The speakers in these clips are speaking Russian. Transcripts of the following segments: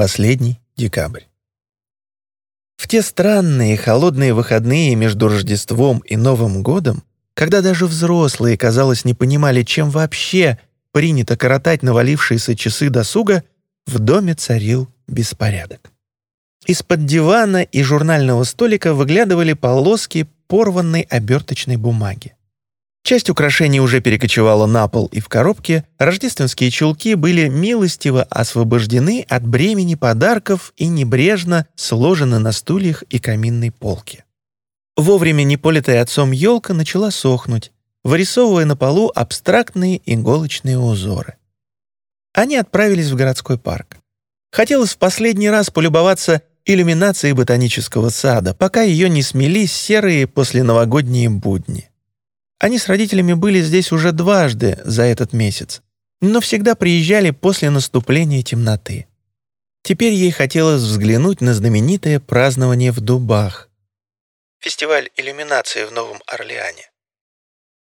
Последний декабрь. В те странные холодные выходные между Рождеством и Новым годом, когда даже взрослые, казалось, не понимали, чем вообще принято коротать навалившиеся часы досуга, в доме царил беспорядок. Из-под дивана и журнального столика выглядывали полоски порванной оберточной бумаги. Часть украшений уже перекочевала на пол и в коробке, рождественские чулки были милостиво освобождены от бремени подарков и небрежно сложены на стульях и каминной полке. Вовремя неполитая отцом елка начала сохнуть, вырисовывая на полу абстрактные иголочные узоры. Они отправились в городской парк. Хотелось в последний раз полюбоваться иллюминацией ботанического сада, пока ее не смели серые посленовогодние будни. Они с родителями были здесь уже дважды за этот месяц, но всегда приезжали после наступления темноты. Теперь ей хотелось взглянуть на знаменитое празднование в Дубах. Фестиваль иллюминации в Новом Орлеане.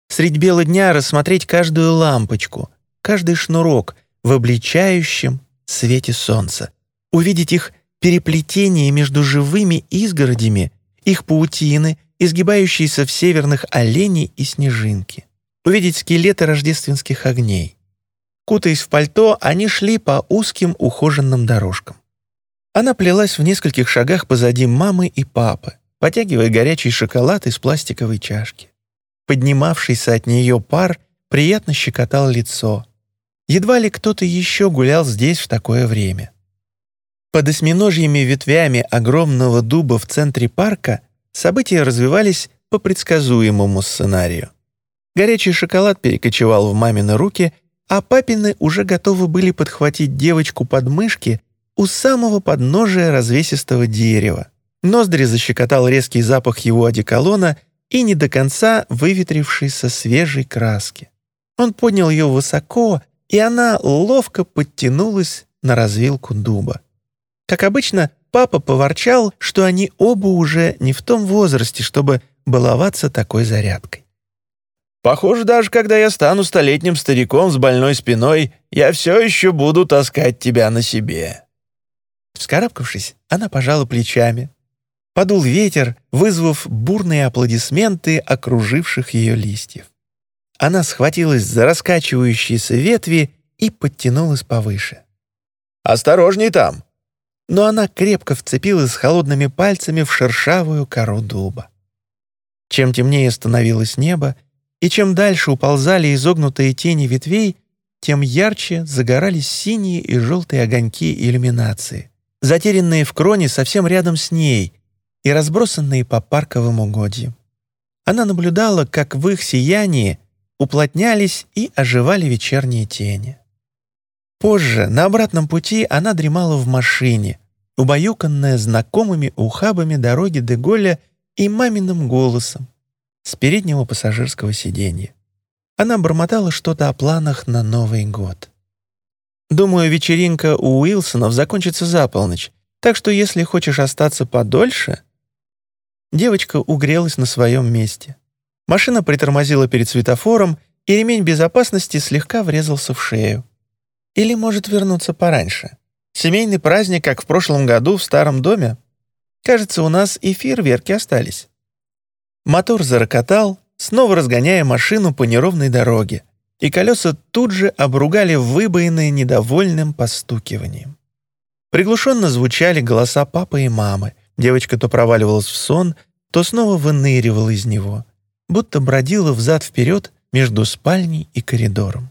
Средь бела дня рассмотреть каждую лампочку, каждый шнурок в обличающем свете солнца, увидеть их переплетение между живыми изгородями, их паутины — изгибающиеся в северных оленей и снежинки, увидеть скелеты рождественских огней. Кутаясь в пальто, они шли по узким ухоженным дорожкам. Она плелась в нескольких шагах позади мамы и папы, потягивая горячий шоколад из пластиковой чашки. Поднимавшийся от нее пар приятно щекотал лицо. Едва ли кто-то еще гулял здесь в такое время. Под осьминожьими ветвями огромного дуба в центре парка События развивались по предсказуемому сценарию. Горячий шоколад перекочевал в мамины руки, а папины уже готовы были подхватить девочку под мышки у самого подножия развесистого дерева. Ноздри защекотал резкий запах его одеколона и не до конца выветрившейся свежей краски. Он поднял ее высоко, и она ловко подтянулась на развилку дуба. Как обычно, папа поворчал, что они оба уже не в том возрасте, чтобы баловаться такой зарядкой. «Похоже, даже когда я стану столетним стариком с больной спиной, я все еще буду таскать тебя на себе». Вскарабкавшись, она пожала плечами. Подул ветер, вызвав бурные аплодисменты окруживших ее листьев. Она схватилась за раскачивающиеся ветви и подтянулась повыше. «Осторожней там!» Но она крепко вцепилась холодными пальцами в шершавую кору дуба. Чем темнее становилось небо, и чем дальше уползали изогнутые тени ветвей, тем ярче загорались синие и желтые огоньки иллюминации, затерянные в кроне совсем рядом с ней и разбросанные по парковым угодьям. Она наблюдала, как в их сиянии уплотнялись и оживали вечерние тени. Позже, на обратном пути, она дремала в машине, убаюканная знакомыми ухабами дороги Деголя и маминым голосом с переднего пассажирского сиденья. Она бормотала что-то о планах на Новый год. «Думаю, вечеринка у Уилсонов закончится за полночь, так что если хочешь остаться подольше...» Девочка угрелась на своем месте. Машина притормозила перед светофором, и ремень безопасности слегка врезался в шею. Или может вернуться пораньше. Семейный праздник, как в прошлом году в старом доме. Кажется, у нас и фейерверки остались. Мотор зарокотал, снова разгоняя машину по неровной дороге, и колеса тут же обругали выбоины недовольным постукиванием. Приглушенно звучали голоса папы и мамы. Девочка то проваливалась в сон, то снова выныривала из него, будто бродила взад-вперед между спальней и коридором.